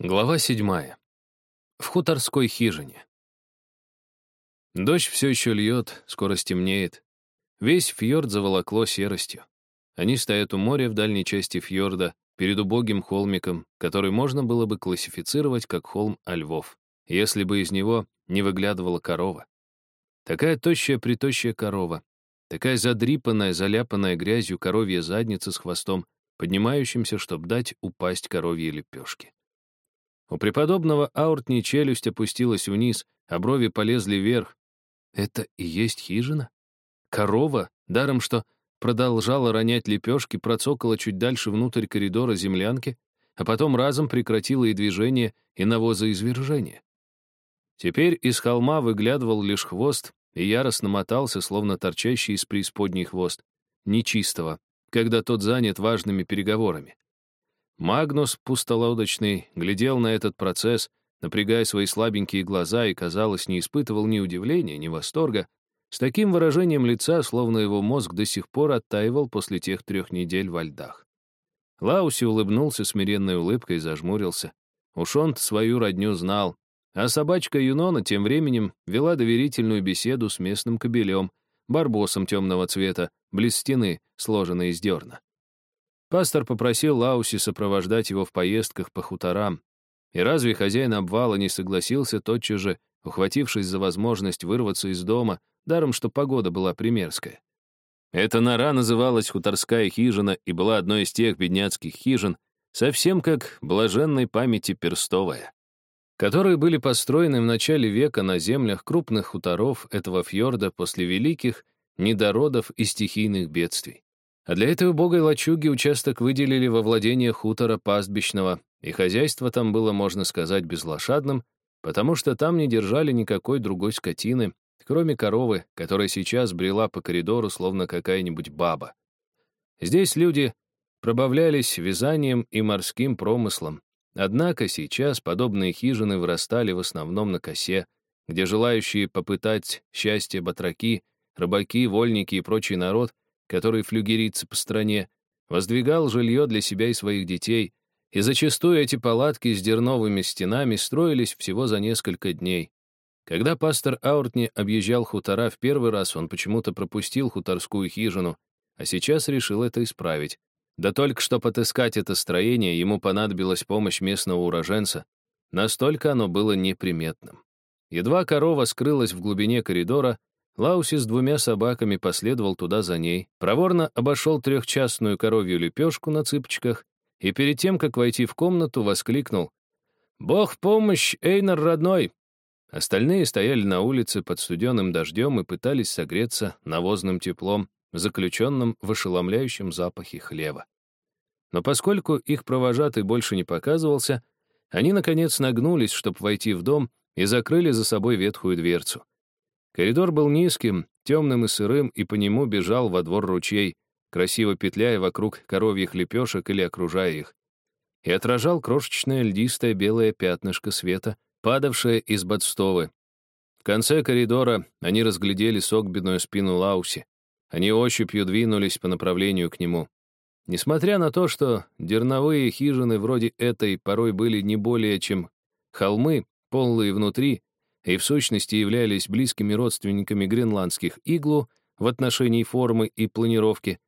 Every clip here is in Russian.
Глава седьмая. В хуторской хижине. Дождь все еще льет, скоро стемнеет. Весь фьорд заволокло серостью. Они стоят у моря в дальней части фьорда, перед убогим холмиком, который можно было бы классифицировать как холм Ольвов, если бы из него не выглядывала корова. Такая тощая-притощая корова, такая задрипанная, заляпанная грязью коровья задница с хвостом, поднимающимся, чтобы дать упасть коровьей лепешки. У преподобного Ауртни челюсть опустилась вниз, а брови полезли вверх. Это и есть хижина? Корова, даром что продолжала ронять лепешки, процокала чуть дальше внутрь коридора землянки, а потом разом прекратила и движение, и навозоизвержение. Теперь из холма выглядывал лишь хвост и яростно мотался, словно торчащий из преисподней хвост, нечистого, когда тот занят важными переговорами. Магнус, пустолодочный, глядел на этот процесс, напрягая свои слабенькие глаза и, казалось, не испытывал ни удивления, ни восторга, с таким выражением лица, словно его мозг до сих пор оттаивал после тех трех недель во льдах. Лауси улыбнулся смиренной улыбкой и зажмурился. Уж он свою родню знал. А собачка Юнона тем временем вела доверительную беседу с местным кобелем, барбосом темного цвета, близ стены, сложенной из дерна. Пастор попросил Лауси сопровождать его в поездках по хуторам. И разве хозяин обвала не согласился тотчас же, ухватившись за возможность вырваться из дома, даром что погода была примерская? Эта нора называлась хуторская хижина и была одной из тех бедняцких хижин, совсем как блаженной памяти перстовая, которые были построены в начале века на землях крупных хуторов этого фьорда после великих недородов и стихийных бедствий. А для этой убогой лачуги участок выделили во владение хутора пастбищного, и хозяйство там было, можно сказать, безлошадным, потому что там не держали никакой другой скотины, кроме коровы, которая сейчас брела по коридору, словно какая-нибудь баба. Здесь люди пробавлялись вязанием и морским промыслом. Однако сейчас подобные хижины вырастали в основном на косе, где желающие попытать счастье батраки, рыбаки, вольники и прочий народ который флюгерится по стране, воздвигал жилье для себя и своих детей, и зачастую эти палатки с дерновыми стенами строились всего за несколько дней. Когда пастор Ауртни объезжал хутора в первый раз, он почему-то пропустил хуторскую хижину, а сейчас решил это исправить. Да только что отыскать это строение, ему понадобилась помощь местного уроженца. Настолько оно было неприметным. Едва корова скрылась в глубине коридора, Лауси с двумя собаками последовал туда за ней, проворно обошел трехчастную коровью лепешку на цыпочках и перед тем, как войти в комнату, воскликнул «Бог в помощь, Эйнар родной!» Остальные стояли на улице под студеным дождем и пытались согреться навозным теплом, заключенным в ошеломляющем запахе хлеба. Но поскольку их провожатый больше не показывался, они, наконец, нагнулись, чтобы войти в дом, и закрыли за собой ветхую дверцу. Коридор был низким, темным и сырым, и по нему бежал во двор ручей, красиво петляя вокруг коровьих лепешек или окружая их. И отражал крошечное льдистое белое пятнышко света, падавшее из бодстовы. В конце коридора они разглядели согбенную спину Лауси. Они ощупью двинулись по направлению к нему. Несмотря на то, что дерновые хижины вроде этой порой были не более чем холмы, полые внутри, и в сущности являлись близкими родственниками гренландских иглу в отношении формы и планировки.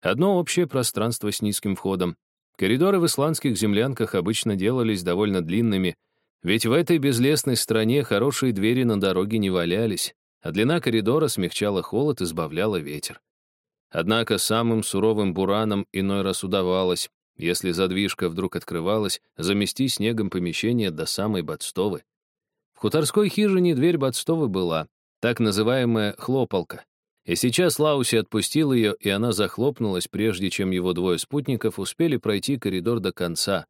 Одно общее пространство с низким входом. Коридоры в исландских землянках обычно делались довольно длинными, ведь в этой безлесной стране хорошие двери на дороге не валялись, а длина коридора смягчала холод и избавляла ветер. Однако самым суровым буранам иной раз удавалось, если задвижка вдруг открывалась, замести снегом помещение до самой Бадстовы. В хуторской хижине дверь Бодстовы была, так называемая хлопалка. И сейчас Лауси отпустил ее, и она захлопнулась, прежде чем его двое спутников успели пройти коридор до конца.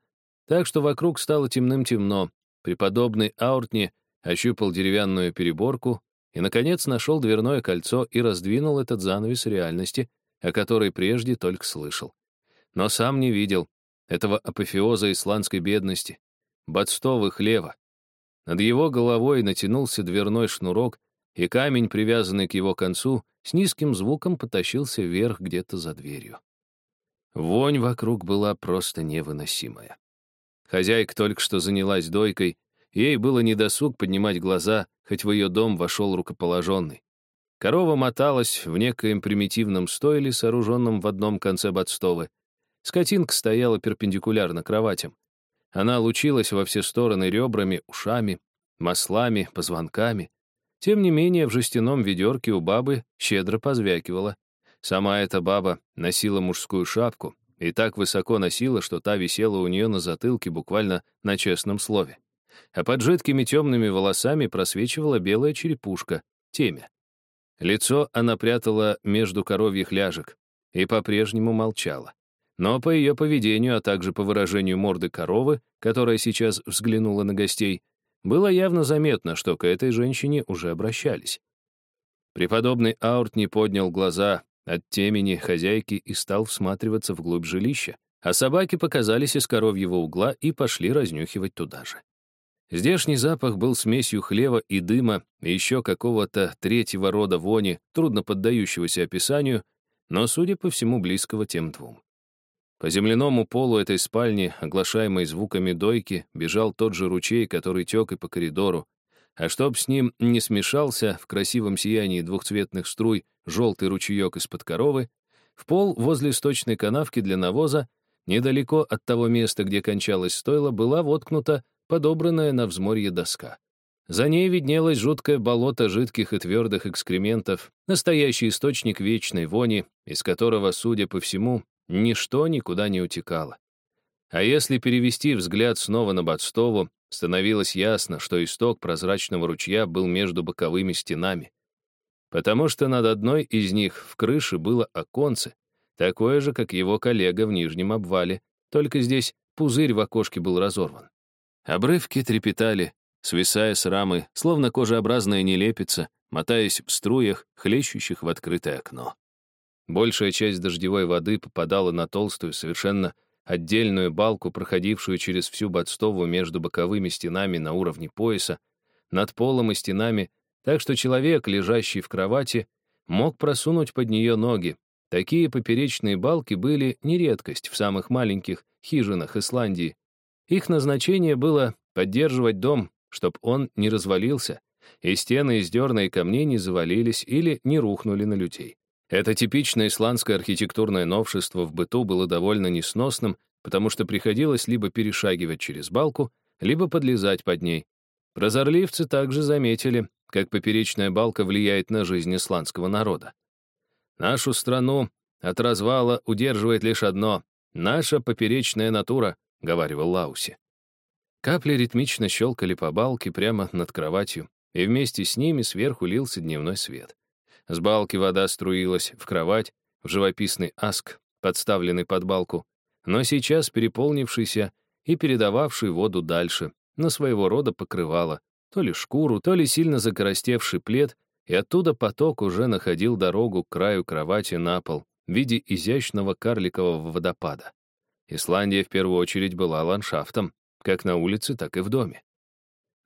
Так что вокруг стало темным-темно. Преподобный Ауртни ощупал деревянную переборку и, наконец, нашел дверное кольцо и раздвинул этот занавес реальности, о которой прежде только слышал. Но сам не видел этого апофеоза исландской бедности, Бодстовы хлева. Над его головой натянулся дверной шнурок, и камень, привязанный к его концу, с низким звуком потащился вверх где-то за дверью. Вонь вокруг была просто невыносимая. Хозяйка только что занялась дойкой, ей было недосуг поднимать глаза, хоть в ее дом вошел рукоположенный. Корова моталась в некоем примитивном стойле, сооруженном в одном конце Бодстовы. Скотинка стояла перпендикулярно кроватям. Она лучилась во все стороны ребрами, ушами, маслами, позвонками. Тем не менее, в жестяном ведерке у бабы щедро позвякивала. Сама эта баба носила мужскую шапку и так высоко носила, что та висела у нее на затылке буквально на честном слове. А под жидкими темными волосами просвечивала белая черепушка, темя. Лицо она прятала между коровьих ляжек и по-прежнему молчала. Но по ее поведению, а также по выражению морды коровы, которая сейчас взглянула на гостей, было явно заметно, что к этой женщине уже обращались. Преподобный Аурт не поднял глаза от темени хозяйки и стал всматриваться вглубь жилища, а собаки показались из коровьего угла и пошли разнюхивать туда же. Здешний запах был смесью хлева и дыма, и еще какого-то третьего рода вони, трудно поддающегося описанию, но, судя по всему, близкого тем двум. По земляному полу этой спальни, оглашаемой звуками дойки, бежал тот же ручей, который тек и по коридору, а чтоб с ним не смешался в красивом сиянии двухцветных струй желтый ручеек из-под коровы, в пол возле сточной канавки для навоза, недалеко от того места, где кончалось стойло, была воткнута подобранная на взморье доска. За ней виднелось жуткое болото жидких и твердых экскрементов, настоящий источник вечной вони, из которого, судя по всему, ничто никуда не утекало. А если перевести взгляд снова на Бадстову, становилось ясно, что исток прозрачного ручья был между боковыми стенами. Потому что над одной из них в крыше было оконце, такое же, как его коллега в нижнем обвале, только здесь пузырь в окошке был разорван. Обрывки трепетали, свисая с рамы, словно кожеобразная нелепица, мотаясь в струях, хлещущих в открытое окно. Большая часть дождевой воды попадала на толстую, совершенно отдельную балку, проходившую через всю Бодстову между боковыми стенами на уровне пояса, над полом и стенами, так что человек, лежащий в кровати, мог просунуть под нее ноги. Такие поперечные балки были не редкость в самых маленьких хижинах Исландии, их назначение было поддерживать дом, чтобы он не развалился, и стены из дерна и камней не завалились или не рухнули на людей. Это типичное исландское архитектурное новшество в быту было довольно несносным, потому что приходилось либо перешагивать через балку, либо подлезать под ней. Прозорливцы также заметили, как поперечная балка влияет на жизнь исландского народа. Нашу страну от развала удерживает лишь одно — наша поперечная натура, — говаривал Лауси. Капли ритмично щелкали по балке прямо над кроватью, и вместе с ними сверху лился дневной свет. С балки вода струилась в кровать, в живописный аск, подставленный под балку, но сейчас переполнившийся и передававший воду дальше, на своего рода покрывало, то ли шкуру, то ли сильно закоростевший плед, и оттуда поток уже находил дорогу к краю кровати на пол в виде изящного карликового водопада. Исландия в первую очередь была ландшафтом, как на улице, так и в доме.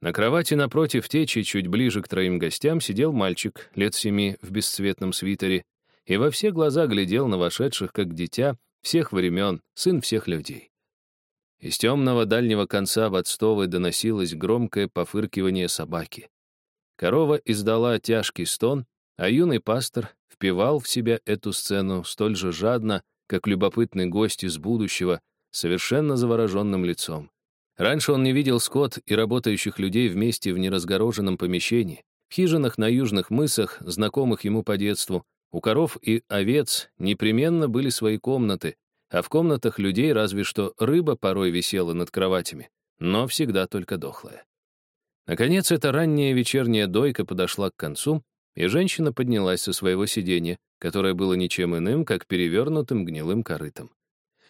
На кровати напротив течи, чуть ближе к троим гостям, сидел мальчик лет семи в бесцветном свитере и во все глаза глядел на вошедших, как дитя, всех времен, сын всех людей. Из темного дальнего конца Бодстовой доносилось громкое пофыркивание собаки. Корова издала тяжкий стон, а юный пастор впивал в себя эту сцену столь же жадно, как любопытный гость из будущего, совершенно завороженным лицом. Раньше он не видел скот и работающих людей вместе в неразгороженном помещении. В хижинах на южных мысах, знакомых ему по детству, у коров и овец непременно были свои комнаты, а в комнатах людей разве что рыба порой висела над кроватями, но всегда только дохлая. Наконец, эта ранняя вечерняя дойка подошла к концу, и женщина поднялась со своего сиденья, которое было ничем иным, как перевернутым гнилым корытом.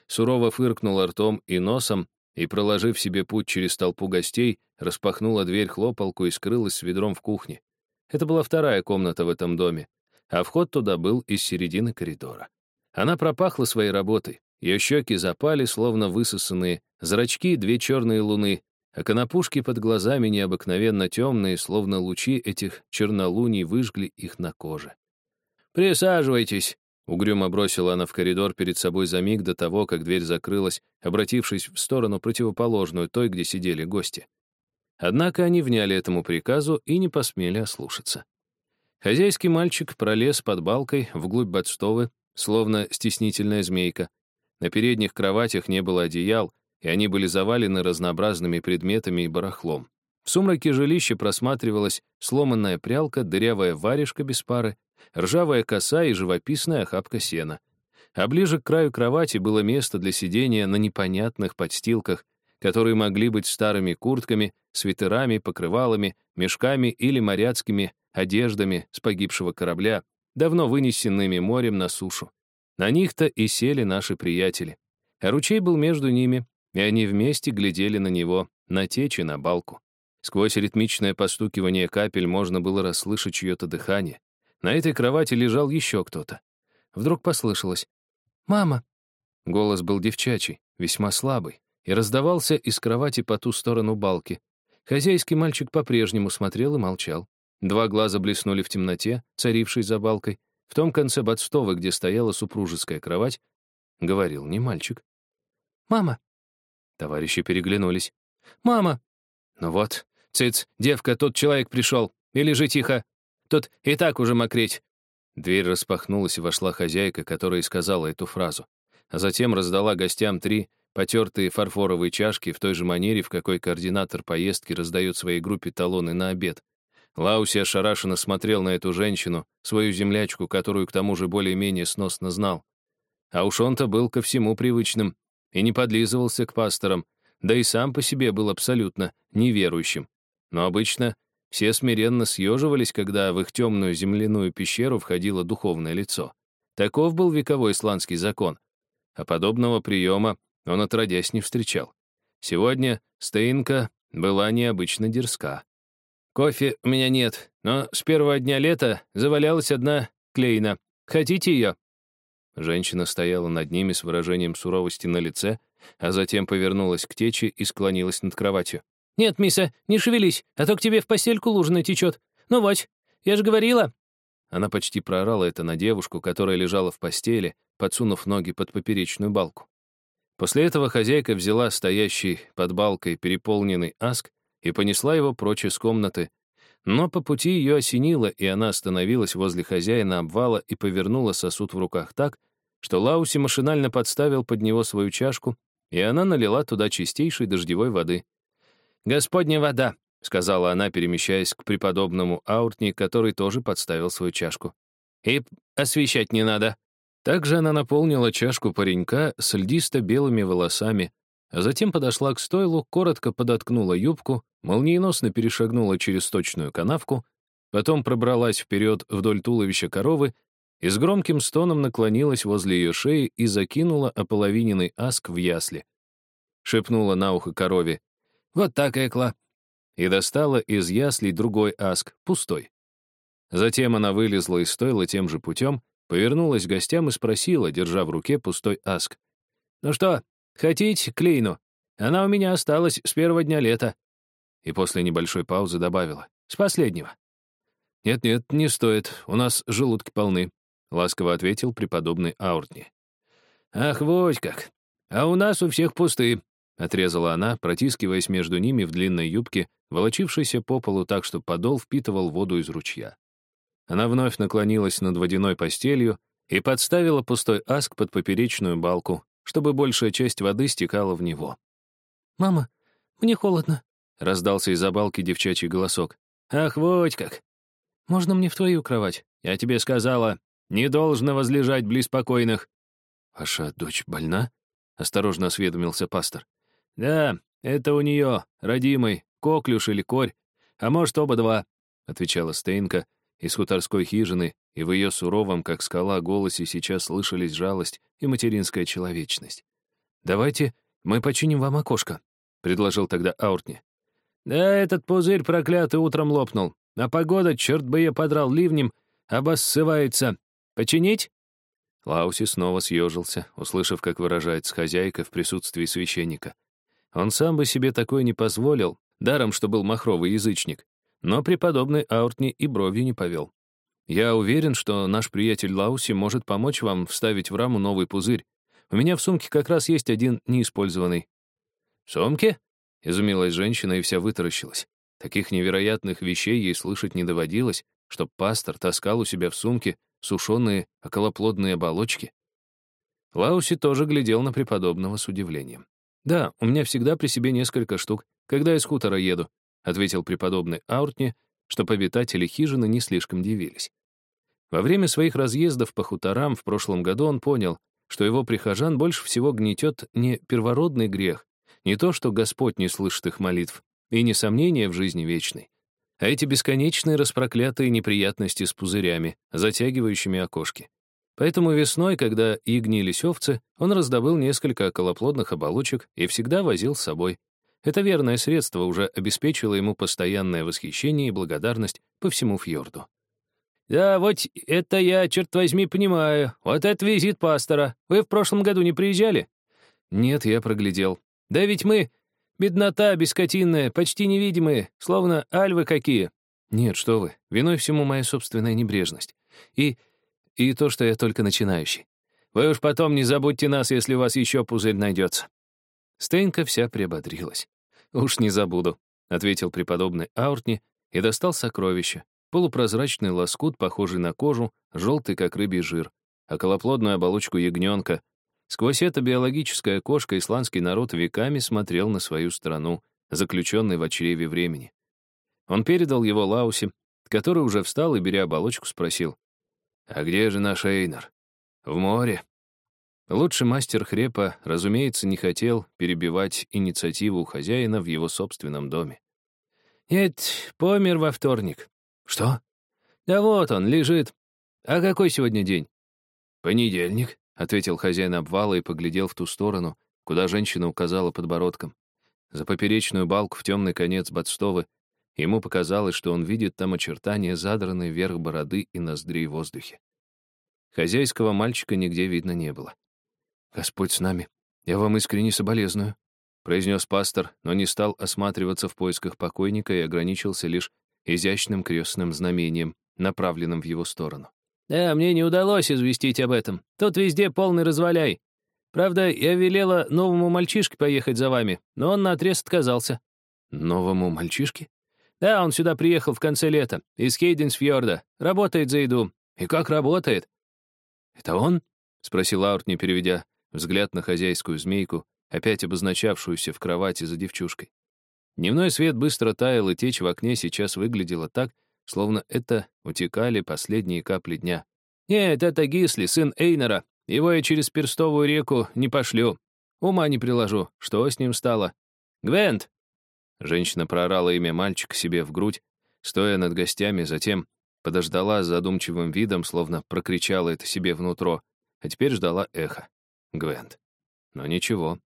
Сурово фыркнула ртом и носом, и, проложив себе путь через толпу гостей, распахнула дверь хлопалку и скрылась с ведром в кухне. Это была вторая комната в этом доме, а вход туда был из середины коридора. Она пропахла своей работой. Ее щеки запали, словно высосанные, зрачки — две черные луны, а конопушки под глазами необыкновенно темные, словно лучи этих чернолуний выжгли их на коже. «Присаживайтесь», Угрюмо бросила она в коридор перед собой за миг до того, как дверь закрылась, обратившись в сторону противоположную той, где сидели гости. Однако они вняли этому приказу и не посмели ослушаться. Хозяйский мальчик пролез под балкой вглубь Бадстовы, словно стеснительная змейка. На передних кроватях не было одеял, и они были завалены разнообразными предметами и барахлом. В сумраке жилища просматривалась сломанная прялка, дырявая варежка без пары, ржавая коса и живописная охапка сена. А ближе к краю кровати было место для сидения на непонятных подстилках, которые могли быть старыми куртками, свитерами, покрывалами, мешками или моряцкими одеждами с погибшего корабля, давно вынесенными морем на сушу. На них-то и сели наши приятели. А ручей был между ними, и они вместе глядели на него, на течь и на балку. Сквозь ритмичное постукивание капель можно было расслышать чье-то дыхание. На этой кровати лежал еще кто-то. Вдруг послышалось «Мама!» Голос был девчачий, весьма слабый, и раздавался из кровати по ту сторону балки. Хозяйский мальчик по-прежнему смотрел и молчал. Два глаза блеснули в темноте, царившей за балкой. В том конце Бадстова, где стояла супружеская кровать, говорил не мальчик. «Мама!» Товарищи переглянулись. «Мама!» «Ну вот, цыц, девка, тот человек пришел. И лежи тихо. Тут и так уже мокреть». Дверь распахнулась, и вошла хозяйка, которая сказала эту фразу. А затем раздала гостям три потертые фарфоровые чашки в той же манере, в какой координатор поездки раздает своей группе талоны на обед. Лауси ошарашенно смотрел на эту женщину, свою землячку, которую к тому же более-менее сносно знал. А уж он-то был ко всему привычным и не подлизывался к пасторам, да и сам по себе был абсолютно неверующим. Но обычно все смиренно съеживались, когда в их темную земляную пещеру входило духовное лицо. Таков был вековой исландский закон. А подобного приема он отродясь не встречал. Сегодня Стейнка была необычно дерзка. «Кофе у меня нет, но с первого дня лета завалялась одна клейна. Хотите ее?» Женщина стояла над ними с выражением суровости на лице, а затем повернулась к течи и склонилась над кроватью. «Нет, мисса, не шевелись, а то к тебе в постельку лужа натечет. Ну вот, я же говорила!» Она почти проорала это на девушку, которая лежала в постели, подсунув ноги под поперечную балку. После этого хозяйка взяла стоящий под балкой переполненный аск и понесла его прочь из комнаты, но по пути ее осенило, и она остановилась возле хозяина обвала и повернула сосуд в руках так, что Лауси машинально подставил под него свою чашку, и она налила туда чистейшей дождевой воды. «Господня вода», — сказала она, перемещаясь к преподобному Ауртни, который тоже подставил свою чашку. «И освещать не надо». Также она наполнила чашку паренька с льдисто-белыми волосами, а затем подошла к стойлу, коротко подоткнула юбку, молниеносно перешагнула через сточную канавку, потом пробралась вперед вдоль туловища коровы и с громким стоном наклонилась возле ее шеи и закинула ополовиненный аск в ясли. Шепнула на ухо корове «Вот так, Экла!» и достала из яслей другой аск, пустой. Затем она вылезла из стойла тем же путем, Повернулась к гостям и спросила, держа в руке пустой аск. «Ну что, хотите клейну? Она у меня осталась с первого дня лета». И после небольшой паузы добавила. «С последнего». «Нет-нет, не стоит, у нас желудки полны», — ласково ответил преподобный Ауртни. «Ах, вот как! А у нас у всех пусты», — отрезала она, протискиваясь между ними в длинной юбке, волочившейся по полу так, что подол впитывал воду из ручья. Она вновь наклонилась над водяной постелью и подставила пустой аск под поперечную балку, чтобы большая часть воды стекала в него. «Мама, мне холодно», — раздался из-за балки девчачий голосок. «Ах, вот как! Можно мне в твою кровать? Я тебе сказала, не должно возлежать близ покойных». «Ваша дочь больна?» — осторожно осведомился пастор. «Да, это у нее, родимый, коклюш или корь, а может, оба два», — отвечала Стейнка, из хуторской хижины, и в ее суровом, как скала, голосе сейчас слышались жалость и материнская человечность. «Давайте мы починим вам окошко», — предложил тогда Ауртни. «Да этот пузырь проклятый утром лопнул, а погода, черт бы ее подрал ливнем, обоссывается. Починить?» Лауси снова съежился, услышав, как выражается хозяйка в присутствии священника. Он сам бы себе такое не позволил, даром, что был махровый язычник. Но преподобный Ауртни и бровью не повел. Я уверен, что наш приятель Лауси может помочь вам вставить в раму новый пузырь. У меня в сумке как раз есть один неиспользованный». «В сумке?» — изумилась женщина и вся вытаращилась. Таких невероятных вещей ей слышать не доводилось, чтоб пастор таскал у себя в сумке сушеные околоплодные оболочки. Лауси тоже глядел на преподобного с удивлением. «Да, у меня всегда при себе несколько штук, когда из хутора еду», ответил преподобный Ауртни, что обитатели хижины не слишком дивились. Во время своих разъездов по хуторам в прошлом году он понял, что его прихожан больше всего гнетет не первородный грех, не то, что Господь не слышит их молитв, и не сомнение в жизни вечной, а эти бесконечные распроклятые неприятности с пузырями, затягивающими окошки. Поэтому весной, когда и гнились овцы, он раздобыл несколько околоплодных оболочек и всегда возил с собой. Это верное средство уже обеспечило ему постоянное восхищение и благодарность по всему фьорду. «Да, вот это я, черт возьми, понимаю. Вот это визит пастора. Вы в прошлом году не приезжали?» «Нет, я проглядел». «Да ведь мы Беднота бескотинная, почти невидимые, словно альвы какие. Нет, что вы, виной всему моя собственная небрежность. И... и то, что я только начинающий. Вы уж потом не забудьте нас, если у вас еще пузырь найдется. Стейнка вся приободрилась. «Уж не забуду», — ответил преподобный Ауртни и достал сокровище. Полупрозрачный лоскут, похожий на кожу, желтый, как рыбий жир, околоплодную оболочку ягненка, Сквозь это биологическое окошко исландский народ веками смотрел на свою страну, заключенный в чреве времени. Он передал его Лаусе, который уже встал и, беря оболочку, спросил, «А где же наш Эйнар?» «В море». Лучший мастер хрепа, разумеется, не хотел перебивать инициативу хозяина в его собственном доме. «Нет, помер во вторник». «Что?» «Да вот он, лежит. А какой сегодня день?» «Понедельник», — ответил хозяин обвала и поглядел в ту сторону, куда женщина указала подбородком. За поперечную балку в темный конец Бадстовы ему показалось, что он видит там очертания задранной вверх бороды и ноздрей в воздухе. Хозяйского мальчика нигде видно не было. «Господь с нами, я вам искренне соболезную», — произнес пастор, но не стал осматриваться в поисках покойника и ограничился лишь изящным крестным знамением, направленным в его сторону. «Да, мне не удалось известить об этом. Тут везде полный разваляй. Правда, я велела новому мальчишке поехать за вами, но он наотрез отказался». «Новому мальчишке?» «Да, он сюда приехал в конце лета, из Хейденсфьорда. Работает за еду. И как работает?» «Это он?» — спросил Аурт, не переведя взгляд на хозяйскую змейку, опять обозначавшуюся в кровати за девчушкой. Дневной свет быстро таял, и течь в окне сейчас выглядела так, словно это утекали последние капли дня. «Нет, это Гисли, сын Эйнера. Его я через Перстовую реку не пошлю. Ума не приложу. Что с ним стало? Гвент!» Женщина проорала имя мальчика себе в грудь, стоя над гостями, затем подождала с задумчивым видом, словно прокричала это себе внутро, а теперь ждала эхо. Гвент. Но ничего.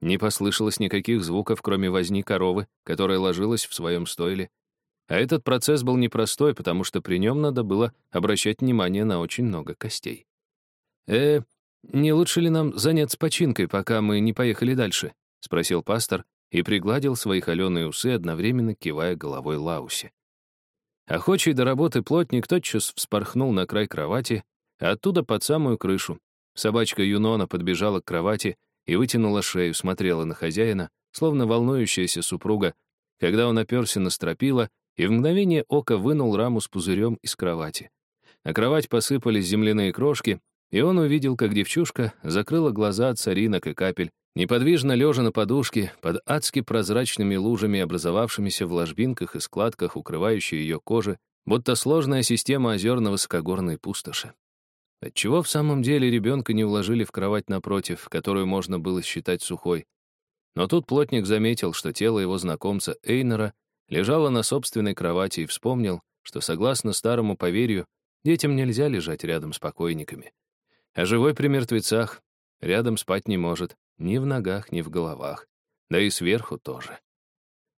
Не послышалось никаких звуков, кроме возни коровы, которая ложилась в своем стойле, а этот процесс был непростой, потому что при нем надо было обращать внимание на очень много костей. «Э, не лучше ли нам заняться починкой, пока мы не поехали дальше?» — спросил пастор и пригладил свои холеные усы, одновременно кивая головой Лаусе. Охочий до работы плотник тотчас вспорхнул на край кровати, а оттуда под самую крышу. Собачка Юнона подбежала к кровати и вытянула шею, смотрела на хозяина, словно волнующаяся супруга, когда он оперся на стропила и в мгновение ока вынул раму с пузырем из кровати. На кровать посыпались земляные крошки, и он увидел, как девчушка закрыла глаза от соринок и капель, неподвижно лежа на подушке под адски прозрачными лужами, образовавшимися в ложбинках и складках, укрывающей ее кожи, будто сложная система озерно-высокогорной пустоши. Отчего в самом деле ребенка не уложили в кровать напротив, которую можно было считать сухой? Но тут плотник заметил, что тело его знакомца Эйнера лежала на собственной кровати и вспомнил, что, согласно старому поверью, детям нельзя лежать рядом с покойниками. А живой при мертвецах рядом спать не может, ни в ногах, ни в головах, да и сверху тоже.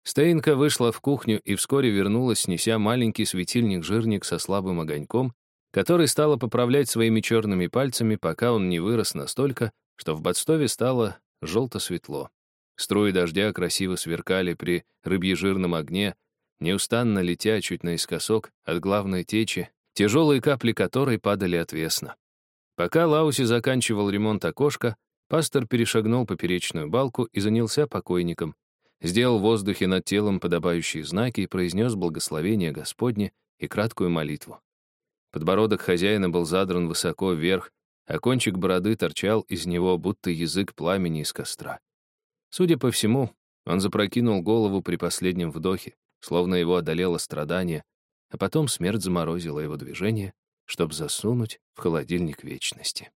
Стейнка вышла в кухню и вскоре вернулась, неся маленький светильник-жирник со слабым огоньком, который стала поправлять своими черными пальцами, пока он не вырос настолько, что в Бадстове стало желто-светло. Струи дождя красиво сверкали при рыбьежирном огне, неустанно летя чуть наискосок от главной течи, тяжелые капли которой падали отвесно. Пока Лауси заканчивал ремонт окошка, пастор перешагнул поперечную балку и занялся покойником, сделал в воздухе над телом подобающие знаки и произнес благословение Господне и краткую молитву. Подбородок хозяина был задран высоко вверх, а кончик бороды торчал из него, будто язык пламени из костра. Судя по всему, он запрокинул голову при последнем вдохе, словно его одолело страдание, а потом смерть заморозила его движение, чтобы засунуть в холодильник вечности.